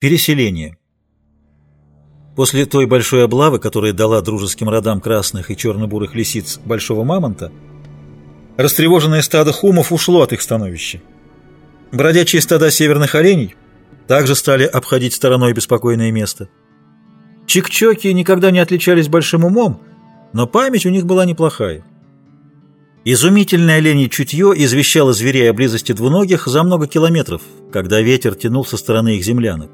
Переселение. После той большой облавы, которая дала дружеским родам красных и черно-бурых лисиц большого мамонта, растревоженное стадо хумов ушло от их становища. Бродячие стада северных оленей также стали обходить стороной беспокойное место. Чикчоки никогда не отличались большим умом, но память у них была неплохая. Изумительное оленье чутье извещало зверей о близости двуногих за много километров, когда ветер тянул со стороны их землянок.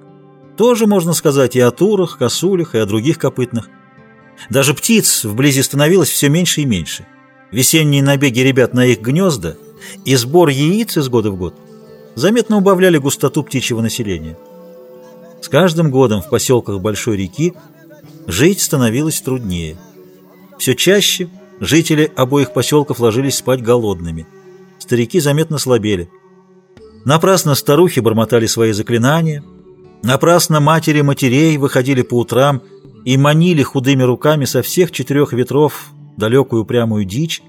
Тоже можно сказать и о турах, косулях, и о других копытных. Даже птиц вблизи становилось все меньше и меньше. Весенние набеги ребят на их гнезда и сбор яиц из года в год заметно убавляли густоту птичьего населения. С каждым годом в поселках Большой реки жить становилось труднее. Все чаще жители обоих поселков ложились спать голодными. Старики заметно слабели. Напрасно старухи бормотали свои заклинания – Напрасно матери матерей выходили по утрам и манили худыми руками со всех четырех ветров далекую прямую дичь.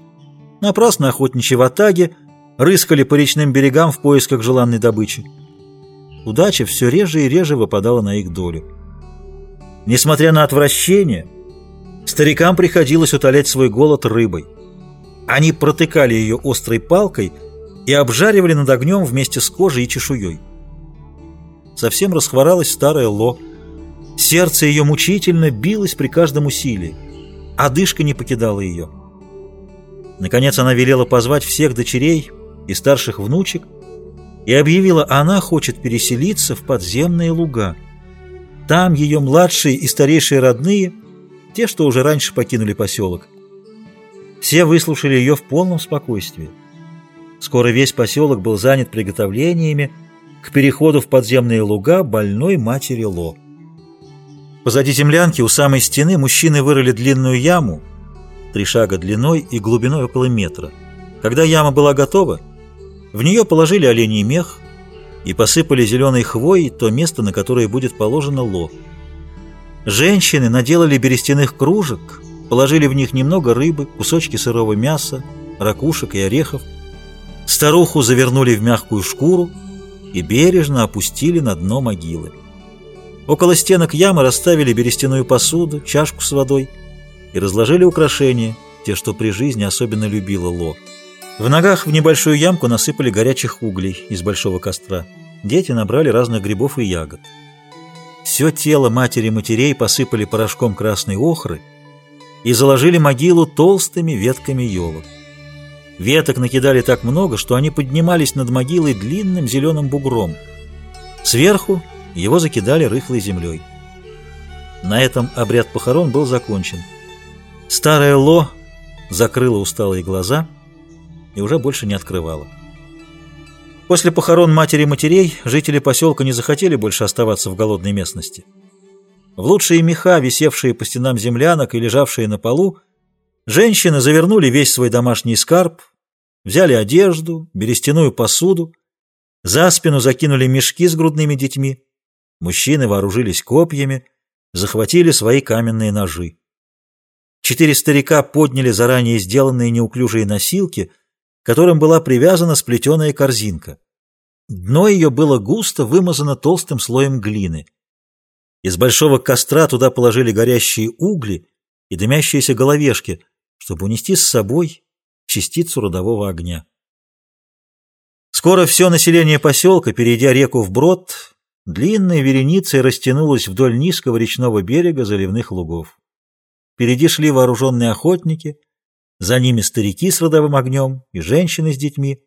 Напрасно охотничьи в атаге рыскали по речным берегам в поисках желанной добычи. Удача все реже и реже выпадала на их долю. Несмотря на отвращение, старикам приходилось утолять свой голод рыбой. Они протыкали ее острой палкой и обжаривали над огнем вместе с кожей и чешуей. Совсем расхворалась старая Ло. Сердце ее мучительно билось при каждом усилии. Одышка не покидала ее. Наконец она велела позвать всех дочерей и старших внучек и объявила, она хочет переселиться в подземные луга. Там ее младшие и старейшие родные, те, что уже раньше покинули поселок. Все выслушали ее в полном спокойствии. Скоро весь поселок был занят приготовлениями, к переходу в подземные луга больной матери Ло. Позади землянки у самой стены мужчины вырыли длинную яму, три шага длиной и глубиной около метра. Когда яма была готова, в нее положили оленей мех и посыпали зеленой хвоей то место, на которое будет положено Ло. Женщины наделали берестяных кружек, положили в них немного рыбы, кусочки сырого мяса, ракушек и орехов. Старуху завернули в мягкую шкуру, и бережно опустили на дно могилы. Около стенок ямы расставили берестяную посуду, чашку с водой и разложили украшения, те, что при жизни особенно любила Ло. В ногах в небольшую ямку насыпали горячих углей из большого костра. Дети набрали разных грибов и ягод. Все тело матери-матерей посыпали порошком красной охры и заложили могилу толстыми ветками елок. Веток накидали так много, что они поднимались над могилой длинным зеленым бугром. Сверху его закидали рыхлой землей. На этом обряд похорон был закончен. Старая Ло закрыла усталые глаза и уже больше не открывала. После похорон матери матерей жители поселка не захотели больше оставаться в голодной местности. В лучшие меха, висевшие по стенам землянок и лежавшие на полу, Женщины завернули весь свой домашний скарб, взяли одежду, берестяную посуду, за спину закинули мешки с грудными детьми. Мужчины вооружились копьями, захватили свои каменные ножи. Четыре старика подняли заранее сделанные неуклюжие носилки, к которым была привязана сплетеная корзинка. Дно ее было густо вымазано толстым слоем глины. Из большого костра туда положили горящие угли и дымящиеся головешки – чтобы унести с собой частицу родового огня. Скоро все население поселка, перейдя реку вброд, длинной вереницей растянулось вдоль низкого речного берега заливных лугов. Впереди шли вооруженные охотники, за ними старики с родовым огнем и женщины с детьми,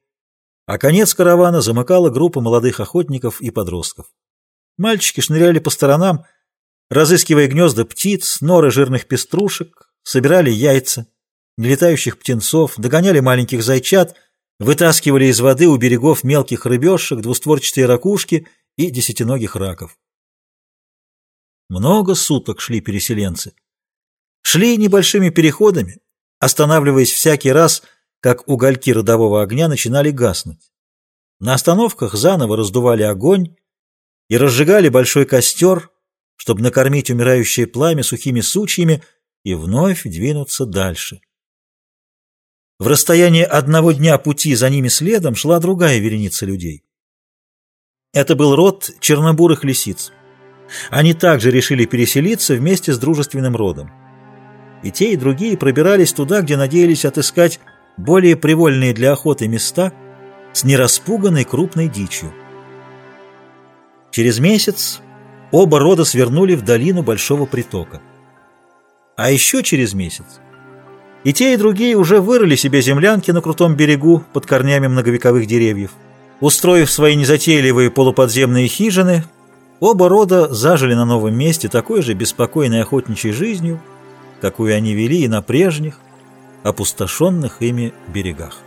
а конец каравана замыкала группа молодых охотников и подростков. Мальчики шныряли по сторонам, разыскивая гнезда птиц, норы жирных пеструшек, собирали яйца летающих птенцов, догоняли маленьких зайчат, вытаскивали из воды у берегов мелких рыбешек, двустворчатые ракушки и десятиногих раков. Много суток шли переселенцы. Шли небольшими переходами, останавливаясь всякий раз, как угольки родового огня начинали гаснуть. На остановках заново раздували огонь и разжигали большой костер, чтобы накормить умирающее пламя сухими сучьями и вновь двинуться дальше. В расстоянии одного дня пути за ними следом шла другая вереница людей. Это был род чернобурых лисиц. Они также решили переселиться вместе с дружественным родом. И те, и другие пробирались туда, где надеялись отыскать более привольные для охоты места с нераспуганной крупной дичью. Через месяц оба рода свернули в долину Большого притока. А еще через месяц и те, и другие уже вырыли себе землянки на крутом берегу под корнями многовековых деревьев. Устроив свои незатейливые полуподземные хижины, оба рода зажили на новом месте такой же беспокойной охотничьей жизнью, какую они вели и на прежних, опустошенных ими берегах.